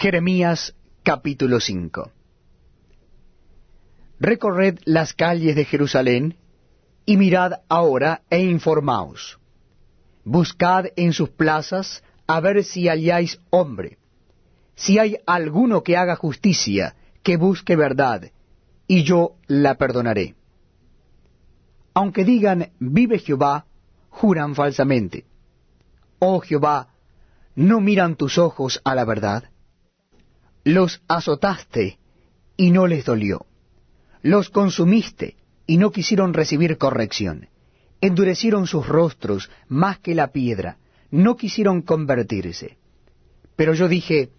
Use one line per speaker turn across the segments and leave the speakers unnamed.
Jeremías capítulo 5 Recorred las calles de Jerusalén, y mirad ahora e informaos. Buscad en sus plazas a ver si halláis hombre, si hay alguno que haga justicia, que busque verdad, y yo la perdonaré. Aunque digan, vive Jehová, juran falsamente. Oh Jehová, ¿no miran tus ojos a la verdad? Los azotaste y no les dolió. Los consumiste y no quisieron recibir corrección. Endurecieron sus rostros más que la piedra, no quisieron convertirse. Pero yo dije,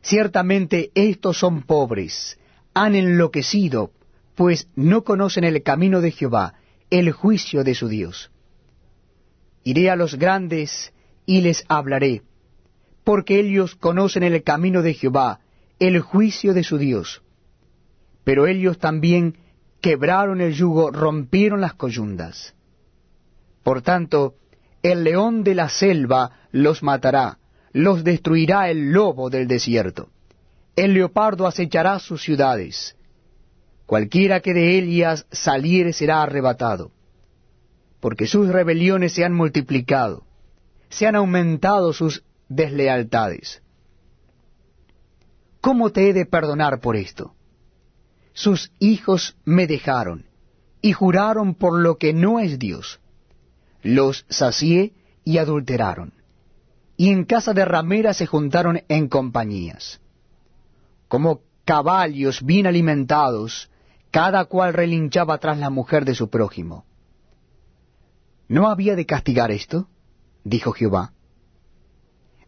ciertamente estos son pobres, han enloquecido, pues no conocen el camino de Jehová, el juicio de su Dios. Iré a los grandes y les hablaré, porque ellos conocen el camino de Jehová, el juicio de su Dios. Pero ellos también quebraron el yugo, rompieron las coyundas. Por tanto, el león de la selva los matará, los destruirá el lobo del desierto. El leopardo acechará sus ciudades. Cualquiera que de ellas saliere será arrebatado, porque sus rebeliones se han multiplicado, se han aumentado sus deslealtades. ¿Cómo te he de perdonar por esto? Sus hijos me dejaron, y juraron por lo que no es Dios. Los sacié y adulteraron, y en casa de ramera se juntaron en compañías. Como caballos bien alimentados, cada cual relinchaba tras la mujer de su prójimo. ¿No había de castigar esto? dijo Jehová.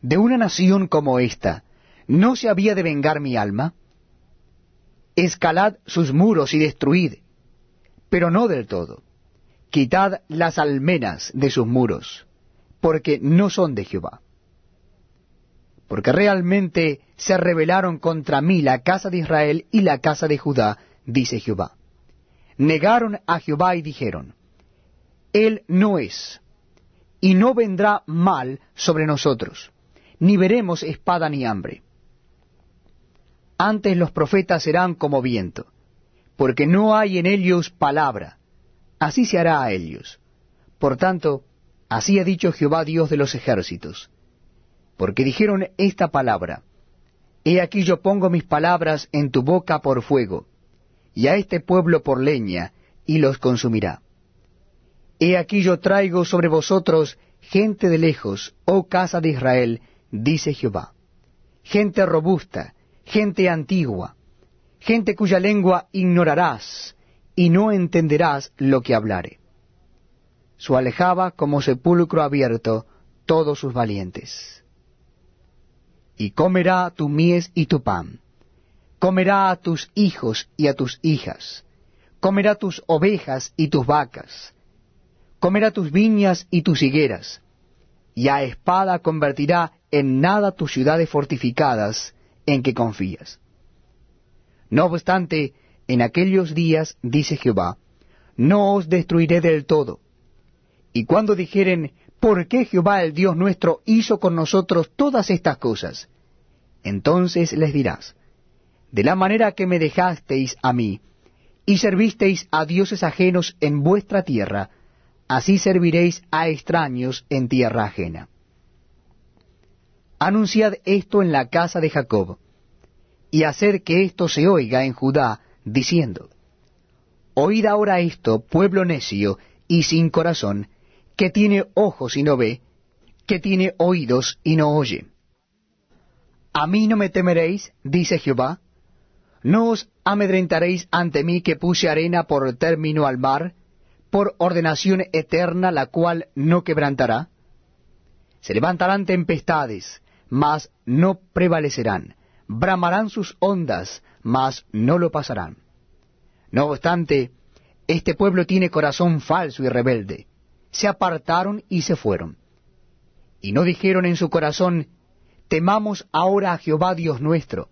¿De una nación como esta no se había de vengar mi alma? Escalad sus muros y destruid, pero no del todo. Quitad las almenas de sus muros, porque no son de Jehová. Porque realmente se rebelaron contra mí la casa de Israel y la casa de Judá, dice Jehová. Negaron a Jehová y dijeron, Él no es, y no vendrá mal sobre nosotros, ni veremos espada ni hambre antes los profetas serán como viento, porque no hay en ellos palabra, así se hará a ellos. Por tanto, así ha dicho Jehová Dios de los ejércitos, porque dijeron esta palabra, He aquí yo pongo mis palabras en tu boca por fuego, y a este pueblo por leña, y los consumirá. He aquí yo traigo sobre vosotros gente de lejos, oh casa de Israel, dice Jehová, gente robusta, gente antigua, gente cuya lengua ignorarás, y no entenderás lo que hablare. Su alejaba como sepulcro abierto todos sus valientes. Y comerá tu mies y tu pan, comerá a tus hijos y a tus hijas, comerá tus ovejas y tus vacas, comerá tus viñas y tus higueras, y a espada convertirá en nada tus ciudades fortificadas, en que confías. No obstante, en aquellos días, dice Jehová, no os destruiré del todo. Y cuando dijeren, ¿por qué Jehová el Dios nuestro hizo con nosotros todas estas cosas? Entonces les dirás, de la manera que me dejasteis a mí, y servisteis a dioses ajenos en vuestra tierra, así serviréis a extraños en tierra ajena. Anunciad esto en la casa de Jacob, y hacer que esto se oiga en Judá, diciendo, Oíd ahora esto, pueblo necio y sin corazón, que tiene ojos y no ve, que tiene oídos y no oye. A mí no me temeréis, dice Jehová, no os amedrentaréis ante mí que puse arena por término al mar, por ordenación eterna la cual no quebrantará. Se levantarán tempestades, mas no prevalecerán. Bramarán sus ondas, mas no lo pasarán. No obstante, este pueblo tiene corazón falso y rebelde. Se apartaron y se fueron. Y no dijeron en su corazón, temamos ahora a Jehová Dios nuestro,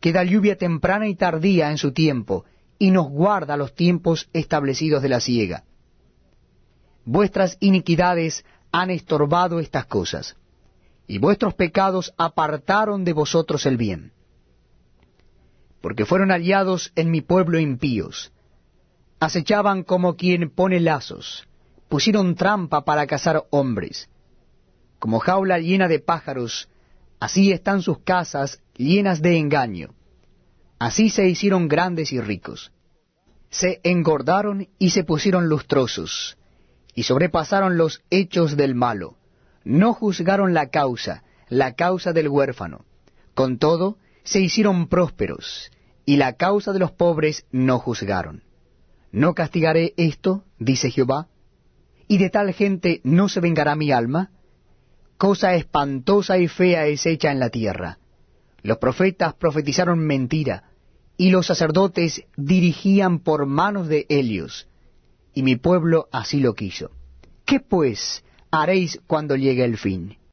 que da lluvia temprana y tardía en su tiempo, y nos guarda los tiempos establecidos de la siega. Vuestras iniquidades han estorbado estas cosas y vuestros pecados apartaron de vosotros el bien. porque fueron aliados en mi pueblo impíos. Acechaban como quien pone lazos, pusieron trampa para cazar hombres. Como jaula llena de pájaros, así están sus casas llenas de engaño. Así se hicieron grandes y ricos. Se engordaron y se pusieron lustrosos, y sobrepasaron los hechos del malo. No juzgaron la causa, la causa del huérfano. Con todo, se hicieron prósperos, y la causa de los pobres no juzgaron. ¿No castigaré esto? dice Jehová. ¿Y de tal gente no se vengará mi alma? Cosa espantosa y fea es hecha en la tierra. Los profetas profetizaron mentira, y los sacerdotes dirigían por manos de Helios, y mi pueblo así lo quiso. ¿Qué pues haréis cuando llegue el fin?